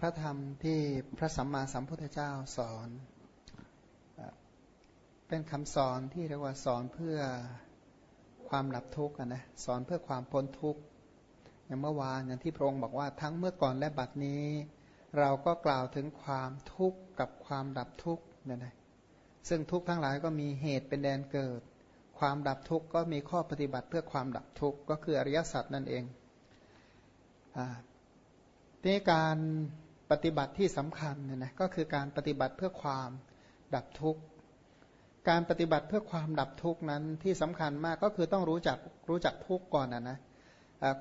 พระธรรมที่พระสัมมาสัมพุทธเจ้าสอน เป็นคำสอนที่เรียกว่าสอนเพื่อความดับทุกข์นะสอนเพื่อความพ้นทุกข์อย่างเมื่อวานอย่างที่พระองค์บอกว่าทั้งเมื่อก่อนและบัดนี้ เราก็กล่าวถึงความทุกข์กับความดับทุกข์นั่นเองซึ่งทุกข์ทั้งหลายก็มีเหตุเป็นแดนเกิด ความดับทุกข์ก็มีข้อปฏิบัติเพื่อความดับทุกข์ก็คืออริยสัจนั่นเองนี่การ ปฏิบัติที่สำคัญเนี่ยนะก็คือการปฏิบัติเพื่อความดับทุกข์การปฏิบัติเพื่อความดับทุกข์นั้นที่สำคัญมากก็คือต้องรู้จักรู้จักทุกข์ก่อนนะนะ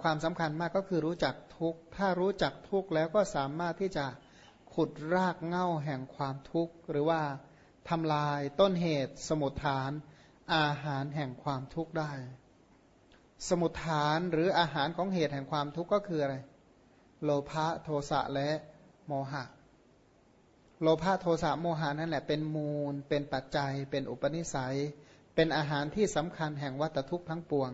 ความสำคัญมากก็คือรู้จักทุกข์ถ้ารู้จักทุกข์แล้วก็สามารถที่จะขุดรากเง่าแห่งความทุกข์หรือว่าทำลายต้นเหตุ สมุทฐาน อาหารแห่งความทุกข์ได้ สมุทฐานหรืออาหารของเหตุแห่งความทุกข์ก็คืออะไร โลภะโทสะและ โมหะ โลภะโทสะโมหานั่นแหละเป็นมูล เป็นปัจจัย เป็นอุปนิสัย เป็นอาหารที่สำคัญแห่งวัตทุกข์ทั้งปวง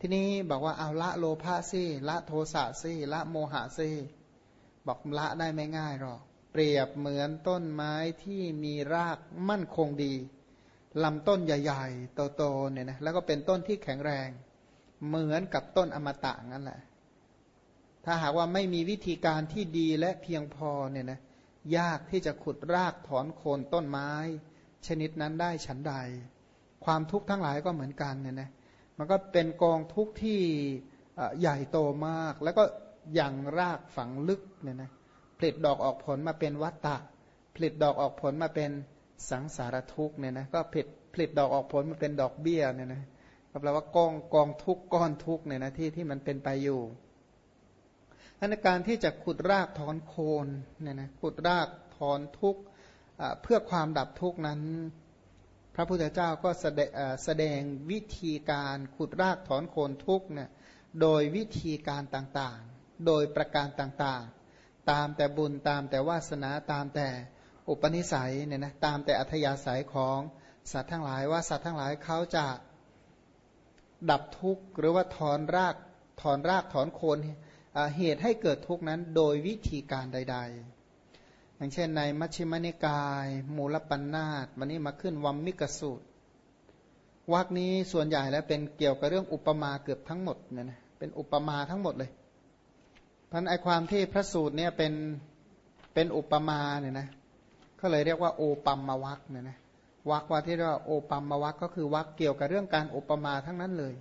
ทีนี้บอกว่าเอาละโลภะสิละโทสะสิละโมหะสิบอกละได้ไม่ง่ายหรอก เปรียบเหมือนต้นไม้ที่มีรากมั่นคงดีลำต้นใหญ่ ๆ โตๆเนี่ยนะแล้วก็เป็นต้นที่แข็งแรง เหมือนกับต้นอมตะนั่นแหละ ถ้าหากว่าไม่มีวิธีการที่ดีและเพียงพอเนี่ยนะยากที่จะขุดรากถอนโคนต้นไม้ ชนิดนั้นได้ฉันใด ความทุกข์ทั้งหลายก็เหมือนกันเนี่ยนะมันก็เป็นกองทุกข์ที่ใหญ่โตมาก แล้วก็อย่างรากฝังลึกเนี่ยนะผลิตดอกออกผลมาเป็นวัตตะผลิตดอกออกผลมาเป็นสังสารทุกเนี่ยนะก็ผลิตผลิตดอกออกผลมาเป็นดอกเบี้ยเนี่ยนะก็แปลว่ากองกองทุกก้อนทุกเนี่ยนะที่ที่มันเป็นไปอยู่ ในการที่จะขุดรากถอนโคนเนี่ยนะขุดรากถอนทุกข์เพื่อความดับทุกข์นั้น พระพุทธเจ้าก็แสดงวิธีการขุดรากถอนโคนทุกข์เนี่ยโดยวิธีการต่างๆ โดยประการต่างๆ ตามแต่บุญตามแต่วาสนาตามแต่อุปนิสัยเนี่ยนะตามแต่อัธยาศัยของสัตว์ทั้งหลายว่าสัตว์ทั้งหลายเขาจะดับทุกข์หรือว่าถอนรากถอนรากถอนโคน เหตุให้เกิดทุกข์นั้นโดยวิธีการใด ๆ อย่างเช่นในมัชฌิมนิกาย มูลปัญนาตวันนี้มาขึ้นวัมมิกสูตรวักนี้ส่วนใหญ่แล้วเป็นเกี่ยวกับเรื่องอุปมาเกือบทั้งหมดเนี่ยนะเป็นอุปมาทั้งหมดเลยพันไอความที่พระสูตรเนี่ยเป็นเป็นอุปมาเนี่ยนะก็เลยเรียกว่าโอปัมมาวักเนี่ยนะวักว่าที่เรียกว่าโอปัมมาวักก็คือวักเกี่ยวกับเรื่องการอุปมาทั้งนั้นเลย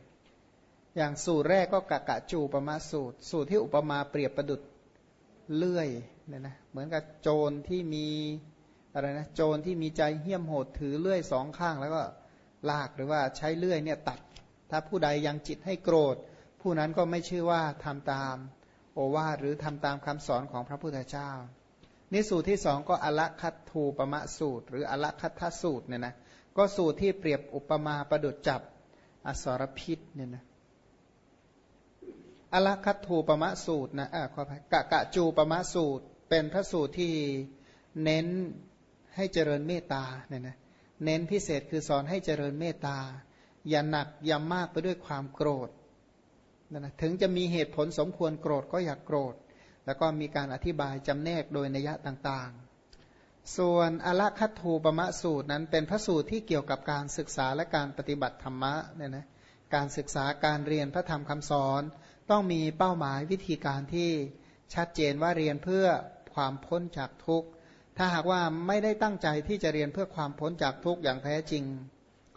อย่างสูตรแรกก็กะกะจูปมาสูตร สูตรที่อุปมาเปรียบประดุดเลื่อยเนี่ยนะเหมือนกับโจรที่มีอะไรนะโจรที่มีใจเหี้ยมโหดถือเลื่อยสองข้างแล้วก็ลากหรือว่าใช้เลื่อยเนี่ยตัด ถ้าผู้ใดยังจิตให้โกรธ ผู้นั้นก็ไม่ชื่อว่าทำตาม โอวาหรือทำตามคำสอนของพระพุทธเจ้านี่สูตรที่สองก็อละคัตทูปมะสูตร หรืออละคัตทสูตรเนี่ยนะก็สูตรที่เปรียบอุปมาประดุดจับอสรพิษเนี่ยนะ อลคัตถูปมะสูตรนะอ่าขออภัยกะกะจูปมะสูตร เป็นพระสูตรที่เน้นให้เจริญเมตตาเนี่ยนะเน้นพิเศษคือสอนให้เจริญเมตตา อย่าหนักอย่ามากไปด้วยความโกรธนะนะถึงจะมีเหตุผลสมควรโกรธก็อย่ากโกรธ แล้วก็มีการอธิบายจำแนกโดยนัยต่างๆ ส่วนอลคัตถูปมะสูตรนั้นเป็นพระสูตรที่เกี่ยวกับการศึกษาและการปฏิบัติธรรมะเนี่ยนะการศึกษาการเรียนพระธรรมคำสอน ต้องมีเป้าหมายวิธีการที่ชัดเจนว่าเรียนเพื่อความพ้นจากทุกข์ ถ้าหากว่าไม่ได้ตั้งใจที่จะเรียนเพื่อความพ้นจากทุกข์อย่างแท้จริง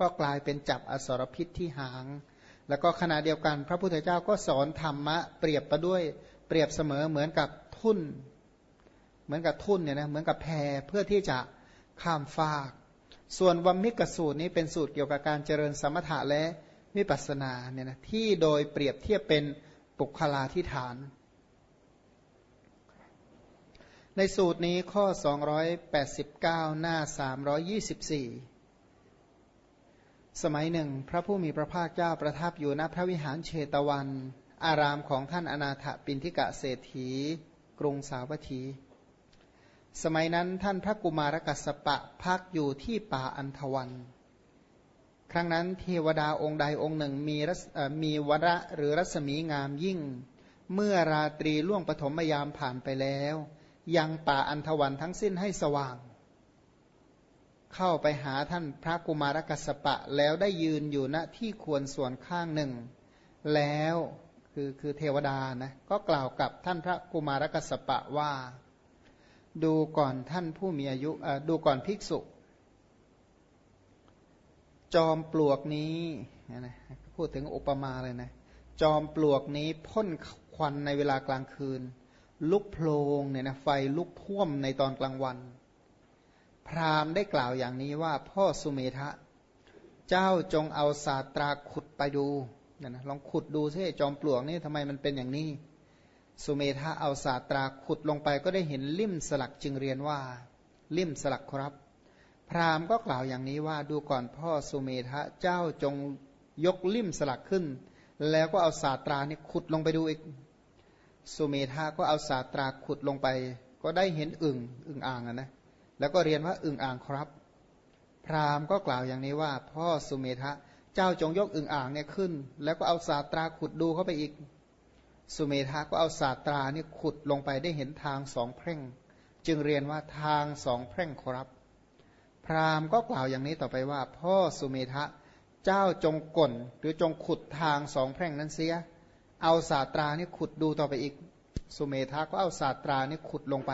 ก็กลายเป็นจับอสรพิษที่หาง แล้วก็ขณะเดียวกัน พระพุทธเจ้าก็สอนธรรมะเปรียบประด้วยเปรียบเสมอเหมือนกับทุ่น เหมือนกับทุ่นเนี่ยนะเหมือนกับแพเพื่อที่จะข้ามฟาก ส่วนวัมมิกสูตรนี้เป็นสูตรเกี่ยวกับการเจริญสมถะและวิปัสสนาเนี่ยนะที่โดยเปรียบเทียบเป็น ปุคลาธิฐาน ในสูตรนี้ข้อ 289 หน้า 324 สมัยหนึ่ง พระผู้มีพระภาคเจ้าประทับอยู่ณพระวิหารเชตวัน อารามของท่านอนาถปินทิกะเศรษฐี กรุงสาวัตถี สมัยนั้นท่านพระกุมารกัสปะพักอยู่ที่ป่าอันทวัน ครั้งนั้นเทวดาองค์ใดองค์หนึ่งมีมีวระหรือรัศมีงามยิ่ง เมื่อราตรีล่วงปฐมยามผ่านไปแล้ว ยังป่าอันทวันทั้งสิ้นให้สว่าง เข้าไปหาท่านพระกุมารกัสปะแล้วได้ยืนอยู่ณที่ควรส่วนข้างหนึ่ง แล้วคือคือเทวดานะก็กล่าวกับท่านพระกุมารกัสปะว่า ดูก่อนท่านผู้มีอายุดูก่อนภิกษุ จอมปลวกนี้นะพูดถึงอุปมาเลยนะ จอมปลวกนี้พ่นควันในเวลากลางคืน ลุกโพลงเนี่ยนะไฟลุกท่วมในตอนกลางวัน พราหมณ์ได้กล่าวอย่างนี้ว่าพ่อสุเมธะเจ้าจงเอาศาสตราขุดไปดูนะลองขุดดูซิจอมปลวกนี่ทำไมมันเป็นอย่างนี้ สุเมธะเอาศาสตราขุดลงไปก็ได้เห็นลิ่มสลักจึงเรียนว่า ลิ่มสลักครับ พราหมณ์ก็กล่าวอย่างนี้ว่าดูก่อนพ่อสุเมธะเจ้าจงยกลิ่มสลักขึ้น แล้วก็เอาศาสตรานี่ขุดลงไปดูอีกสุเมธาก็เอาศาสตราขุดลงไป ก็ได้เห็นอึ่งอึ่งอ่างนะแล้วก็เรียนว่าอึ่งอ่างครับ พราหมณ์ก็กล่าวอย่างนี้ว่า พ่อสุเมธะเจ้าจงยกอึ่งอ่างเนี่ยขึ้น แล้วก็เอาศาสตราขุดดูเข้าไปอีก สุเมธาก็เอาศาสตรานี่ขุดลงไปได้เห็นทางสองแพร่ง จึงเรียนว่าทางสองแพร่งครับ รามก็กล่าวอย่างนี้ต่อไปว่า พ่อสุเมธะเจ้าจงก่นหรือจงขุดทางสองแพร่งนั้นเสีย เอาศาสตรานี่ขุดดูต่อไปอีก สุเมธาก็เอาศาสตรานี่ขุดลงไป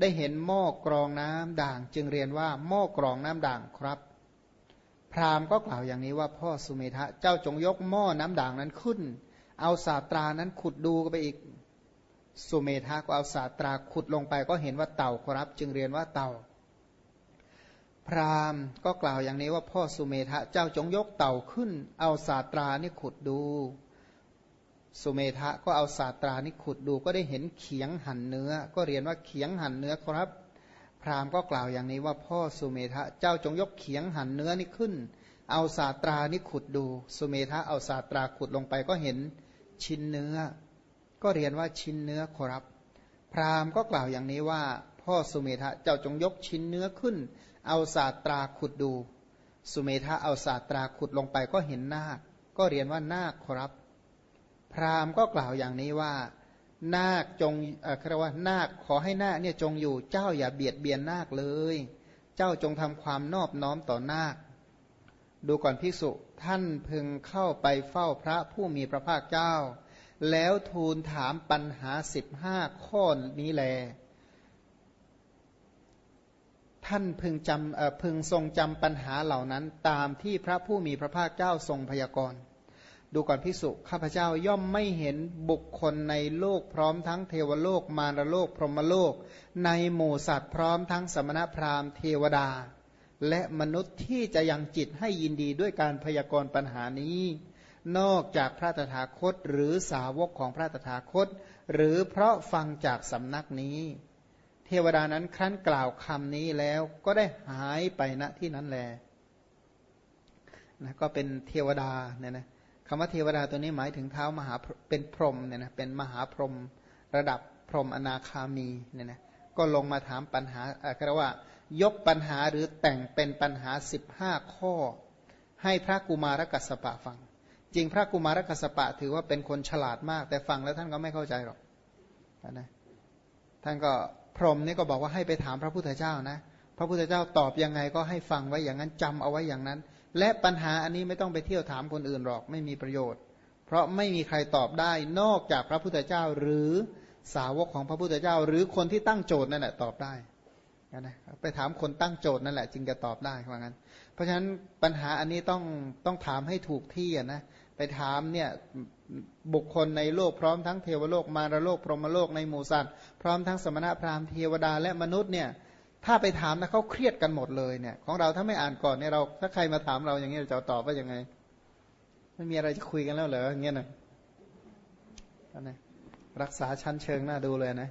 ได้เห็นหม้อกรองน้ำด่าง จึงเรียนว่าหม้อกรองน้ำด่างครับ พราหมณ์ก็กล่าวอย่างนี้ว่าพ่อสุเมธะเจ้าจงยกหม้อน้ำด่างนั้นขึ้น เอาศาสตรานั้นขุดดูไปอีก สุเมธาก็เอาศาสตราขุดลงไป ก็เห็นว่าเต่าครับ จึงเรียนว่าเต่า พราหมณ์ก็กล่าวอย่างนี้ว่าพ่อสุเมธะเจ้าจงยกเต่าขึ้น เอาศาสตรานี่ขุดดู สุเมธะก็เอาศาสตรานี่ขุดดูก็ได้เห็นเขียงหั่นเนื้อ ก็เรียนว่าเขียงหั่นเนื้อครับ พราหมณ์ก็กล่าวอย่างนี้ว่าพ่อสุเมธะเจ้าจงยกเขียงหั่นเนื้อนี่ขึ้น เอาศาสตรานี่ขุดดู สุเมธะเอาศาสตราขุดลงไปก็เห็นชิ้นเนื้อ ก็เรียนว่าชิ้นเนื้อครับ พราหมณ์ก็กล่าวอย่างนี้ว่าพ่อสุเมธะเจ้าจงยกชิ้นเนื้อขึ้น เอาศาสตราขุดดู สุเมธาเอาศาสตราขุดลงไปก็เห็นนาค ก็เรียนว่านาคครับ พราหมณ์ก็กล่าวอย่างนี้ว่า นาคจงเออคือว่านาคขอให้นาคเนี่ยจงอยู่เจ้าอย่าเบียดเบียนนาคเลย เจ้าจงทำความนอบน้อมต่อนาค ดูก่อนภิกษุท่านพึงเข้าไปเฝ้าพระผู้มีพระภาคเจ้า แล้วทูลถามปัญหาสิบห้าข้อนี้แล ท่านพึงจำพึงทรงจำปัญหาเหล่านั้นตามที่พระผู้มีพระภาคเจ้าทรงพยากรณ์ ดูก่อนพิสุข้าพเจ้าย่อมไม่เห็นบุคคลในโลกพร้อมทั้งเทวโลกมารโลกพรหมโลก ในหมู่สัตว์พร้อมทั้งสมณพราหมณ์เทวดา และมนุษย์ที่จะยังจิตให้ยินดีด้วยการพยากรณ์ปัญหานี้ นอกจากพระตถาคตหรือสาวกของพระตถาคต หรือเพราะฟังจากสำนักนี้ วดานั้นครั้นกล่าวคำนี้แล้วก็ได้หายไปณที่นั้นแลนะก็เป็นเทวดาเนี่ยนะคำว่าเทวดาตัวนี้หมายถึงเท้ามหาเป็นพรหมเนี่ยนะเป็นมหาพรหมระดับพรหมอนาคามีเนี่ยนะก็ลงมาถามปัญหาอะไรว่า ยกปัญหาหรือแต่งเป็นปัญหาสิบห้าข้อ ให้พระกุมารกัสปะฟัง จริงพระกุมารกัสปะถือว่าเป็นคนฉลาดมาก แต่ฟังแล้วท่านก็ไม่เข้าใจหรอกนะท่านก็ พรหมนี่ก็บอกว่าให้ไปถามพระพุทธเจ้านะ พระพุทธเจ้าตอบยังไงก็ให้ฟังไว้อย่างนั้นจำเอาไว้อย่างนั้น และปัญหาอันนี้ไม่ต้องไปเที่ยวถามคนอื่นหรอกไม่มีประโยชน์ เพราะไม่มีใครตอบได้นอกจากพระพุทธเจ้าหรือสาวกของพระพุทธเจ้า หรือคนที่ตั้งโจทย์นั่นแหละตอบได้นะไปถามคนตั้งโจทย์นั่นแหละจึงจะตอบได้ว่างั้น เพราะฉะนั้นปัญหาอันนี้ต้องต้องถามให้ถูกที่นะ ไปถามเนี่ยบุคคลในโลกพร้อมทั้งเทวโลกมารโลกพรหมโลกในหมู่สัตว์พร้อมทั้งสมณะพราหมณ์เทวดาและมนุษย์เนี่ยถ้าไปถามนะเขาเครียดกันหมดเลยเนี่ย ของเราถ้าไม่อ่านก่อนเนี่ยเราถ้าใครมาถามเราอย่างนี้เราจะตอบว่ายังไงไม่มีอะไรจะคุยกันแล้วเหรออย่างเงี้ยนะนะรักษาชั้นเชิงน่าดูเลยนะ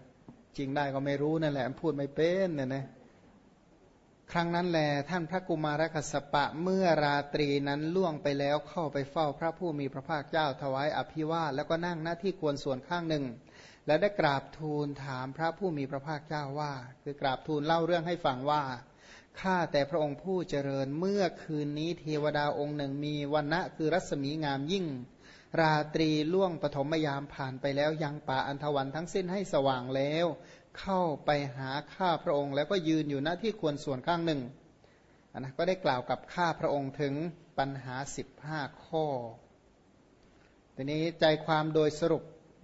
จริงได้ก็ไม่รู้นั่นแหละพูดไม่เป็นเนี่ยนะ ครั้งนั้นแลท่านพระกุมารกัสปะเมื่อราตรีนั้นล่วงไปแล้วเข้าไปเฝ้าพระผู้มีพระภาคเจ้าถวายอภิวาทแล้วก็นั่งหน้าที่ควรส่วนข้างหนึ่ง และได้กราบทูลถามพระผู้มีพระภาคเจ้าว่า คือกราบทูลเล่าเรื่องให้ฟังว่าข้าแต่พระองค์ผู้เจริญเมื่อคืนนี้เทวดาองค์หนึ่งมีวันณะคือรัศมีงามยิ่ง ราตรีล่วงปฐมยามผ่านไปแล้วยังป่าอันทวันทั้งสิ้นให้สว่างแล้ว เข้าไปหาข้าพระองค์ แล้วก็ยืนอยู่หน้าที่ควรส่วนข้างหนึ่งนนะก็ได้กล่าวกับข้าพระองค์ถึงปัญหาสิบห้าข้อทีนี้ใจความโดยสรุป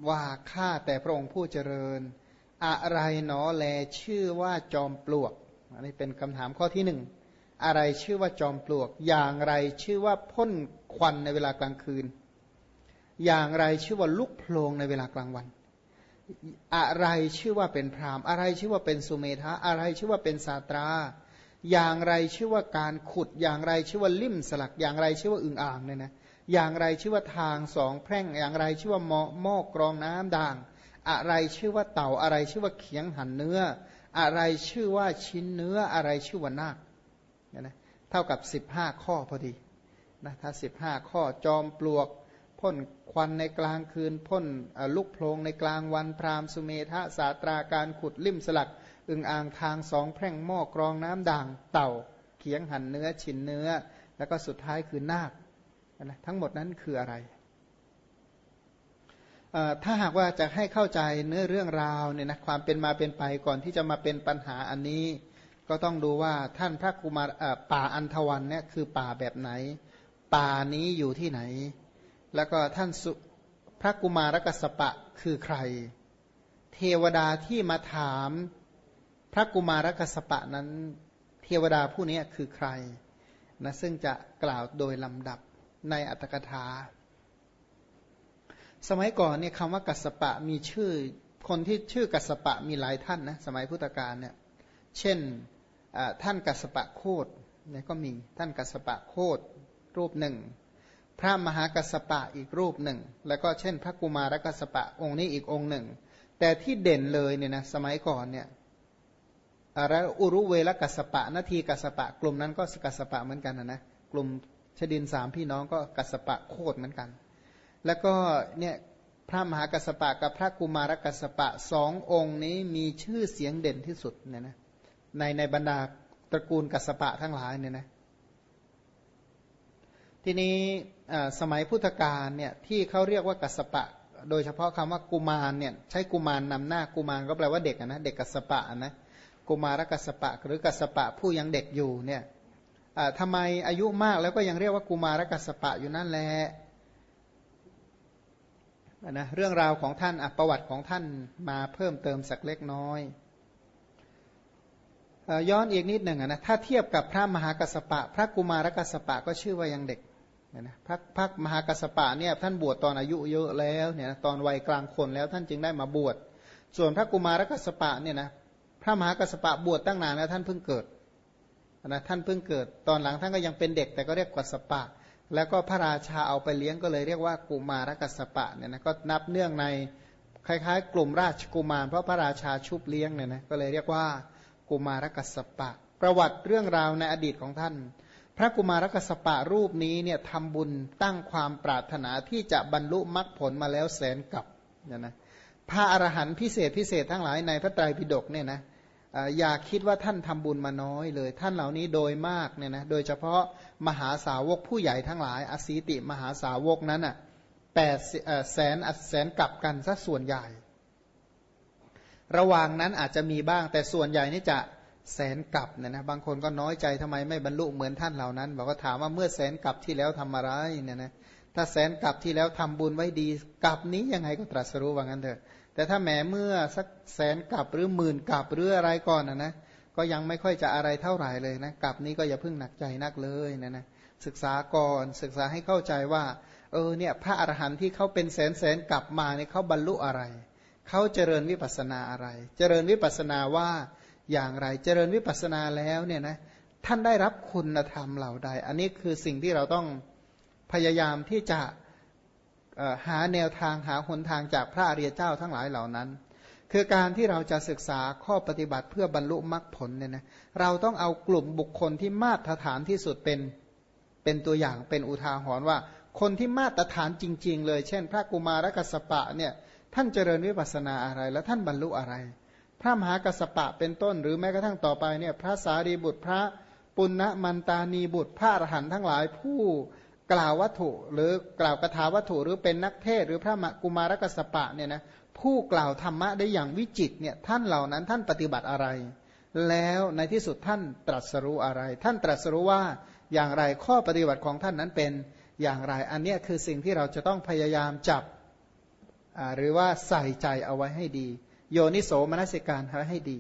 ว่าข้าแต่พระองค์ผู้เจริญ อะไรหนอแลชื่อว่าจอมปลวก อันนี้เป็นคำถามข้อที่หนึ่งอะไรชื่อว่าจอมปลวก อย่างไรชื่อว่าพ่นควันในเวลากลางคืน อย่างไรชื่อว่าลุกโพลงในเวลากลางวัน อะไรชื่อว่าเป็นพรามอะไรชื่อว่าเป็นสุเมธะอะไรชื่อว่าเป็นสาตรา อย่างไรชื่อว่าการขุด อย่างไรชื่อว่าลิ่มสลัก อย่างไรชื่อว่าอึงอ่างเนี่ยนะ อย่างไรชื่อว่าทางสองแพร่ง อย่างไรชื่อว่าหม้อหม้อกรองน้ำด่าง อะไรชื่อว่าเต่า อะไรชื่อว่าเขียงหันเนื้อ อะไรชื่อว่าชิ้นเนื้อ อะไรชื่อว่านาคเนี่ยนะ เท่ากับ 15 ข้อพอดีนะถ้า 15 ข้อจอมปลวก พ่นควันในกลางคืนพ่นลุกโพลงในกลางวันพรามสุเมธะสาตราการขุดลิ่มสลัก อึงอ่างทางสองแพร่งหม้อกรองน้ำด่างเต่า เขียงหั่นเนื้อชิ้นเนื้อ แล้วก็สุดท้ายคือนาคนะทั้งหมดนั้นคืออะไร ถ้าหากว่าจะให้เข้าใจเนื้อเรื่องราวเนี่ยนะความเป็นมาเป็นไปก่อนที่จะมาเป็นปัญหาอันนี้ ก็ต้องดูว่าท่านพระกุมารป่าอันทวันเนี่ยคือป่าแบบไหน ป่านี้อยู่ที่ไหน แล้วก็ท่านพระกุมารกัสปะคือใคร เทวดาที่มาถามพระกุมารกัสปะนั้น เทวดาผู้นี้คือใครนะซึ่งจะกล่าวโดยลำดับในอัตถกถา สมัยก่อนเนี่ยคำว่ากัสปะมีชื่อคนที่ชื่อกัสปะมีหลายท่านนะสมัยพุทธกาลเนี่ยเช่นท่านกัสปะโคดเนี่ยก็มีท่านกัสปะโคดรูปหนึ่ง พระมหากัสปะอีกรูปหนึ่ง แล้วก็เช่น พระกุมารกัสปะองค์นี้อีกองค์หนึ่ง แต่ที่เด่นเลยเนี่ยนะสมัยก่อนเนี่ยอะไรอุรุเวลกัสปะนาทีกัสปะ กลุ่มนั้นก็กัสปะเหมือนกันนะนะกลุ่มชดินสามพี่น้องก็กัสปะโคดเหมือนกัน แล้วก็เนี่ยพระมหากัสปะกับพระกุมารกัสปะสององค์นี้มีชื่อเสียงเด่นที่สุดเนี่ยนะในในบรรดาตระกูลกัสปะทั้งหลายเนี่ยนะ ทีนี้สมัยพุทธกาลเนี่ยที่เขาเรียกว่ากัสปะ โดยเฉพาะคำว่ากุมารเนี่ยใช้กุมารนำหน้ากุมารก็แปลว่าเด็กนะเด็กกัสปะนะกุมารกัสปะ หรือกัสปะผู้ยังเด็กอยู่เนี่ยทำไมอายุมากแล้วก็ยังเรียกว่ากุมารกัสปะอยู่นั่นแหละนะเรื่องราวของท่านประวัติของท่านมาเพิ่มเติมสักเล็กน้อยย้อนอีกนิดหนึ่งนะถ้าเทียบกับพระมหากัสปะ พระกุมารกัสปะก็ชื่อว่ายังเด็ก นะพระพระมหากัสปะเนี่ยท่านบวชตอนอายุเยอะแล้วเนี่ยตอนวัยกลางคนแล้วท่านจึงได้มาบวช ส่วนพระกุมารกัสปะเนี่ยนะพระมหากัสปะบวชตั้งนานแล้วท่านเพิ่งเกิดนะท่านเพิ่งเกิด ตอนหลังท่านก็ยังเป็นเด็กแต่ก็เรียกกัสปะ แล้วก็พระราชาเอาไปเลี้ยงก็เลยเรียกว่ากุมารกัสปะเนี่ยนะก็นับเนื่องในคล้ายๆ กลุ่มราชกุมาร เพราะพระราชาชุบเลี้ยงเนี่ยนะก็เลยเรียกว่ากุมารกัสปะ ประวัติเรื่องราวในอดีตของท่าน พระกุมารกสปะรูปนี้เนี่ยทำบุญตั้งความปรารถนาที่จะบรรลุมรรคผลมาแล้วแสนกับเนี่ยนะพระอรหันต์พิเศษพิเศษทั้งหลายในพระไตรปิฎกเนี่ยนะอย่าคิดว่าท่านทำบุญมาน้อยเลย ท่านเหล่านี้โดยมากเนี่ยนะโดยเฉพาะมหาสาวกผู้ใหญ่ทั้งหลาย อสีติมหาสาวกนั้นอะแปดแสนแสนกลับกันซะส่วนใหญ่ ระหว่างนั้นอาจจะมีบ้างแต่ส่วนใหญ่นี่จะ แสนกลับเนี่ยนะบางคนก็น้อยใจทำไมไม่บรรลุเหมือนท่านเหล่านั้น บอกว่าถามว่าเมื่อแสนกลับที่แล้วทำอะไรเนี่ยนะถ้าแสนกลับที่แล้วทำบุญไว้ดีกลับนี้ยังไงก็ตรัสรู้ว่างั้นเถอะ แต่ถ้าแหมเมื่อสักแสนกลับหรือหมื่นกลับหรืออะไรก่อนนะนะก็ยังไม่ค่อยจะอะไรเท่าไหร่เลยนะกลับนี้ก็อย่าเพิ่งหนักใจนักเลยนะนะศึกษาก่อนศึกษาให้เข้าใจว่า เออเนี่ยพระอรหันต์ที่เขาเป็นแสนแสนกลับมาเนี่ยเขาบรรลุอะไรเขาเจริญวิปัสนาอะไร เจริญวิปัสนาว่า อย่างไร เจริญวิปัสนาแล้วเนี่ยนะท่านได้รับคุณธรรมเหล่าใด อันนี้คือสิ่งที่เราต้องพยายามที่จะหาแนวทางหาหนทางจากพระอริยเจ้าทั้งหลายเหล่านั้น คือการที่เราจะศึกษาข้อปฏิบัติเพื่อบรรลุมรรคผลเนี่ยนะเราต้องเอากลุ่มบุคคลที่มาตรฐานที่สุดเป็นเป็นตัวอย่างเป็นอุทาหรณ์ว่า คนที่มาตรฐานจริง ๆ เลย เช่น พระกุมารกัสปะเนี่ยท่านเจริญวิปัสนาอะไร แล้วท่านบรรลุอะไร พระมหากัสปะเป็นต้น หรือแม้กระทั่งต่อไปเนี่ยพระสารีบุตรพระปุณณมันตานีบุตรพระอรหันต์ทั้งหลายผู้กล่าววัตถุ หรือกล่าวคาถาวัตถุหรือเป็นนักเทศ หรือพระกุมารกัสปะเนี่ยนะผู้กล่าวธรรมะได้อย่างวิจิตเนี่ยท่านเหล่านั้นท่านปฏิบัติอะไร แล้วในที่สุดท่านตรัสรู้อะไร ท่านตรัสรู้ว่าอย่างไรข้อปฏิบัติของท่านนั้นเป็นอย่างไรอันนี้คือสิ่งที่เราจะต้องพยายามจับหรือว่าใส่ใจเอาไว้ให้ดี โยนิโสมนสิการให้ดี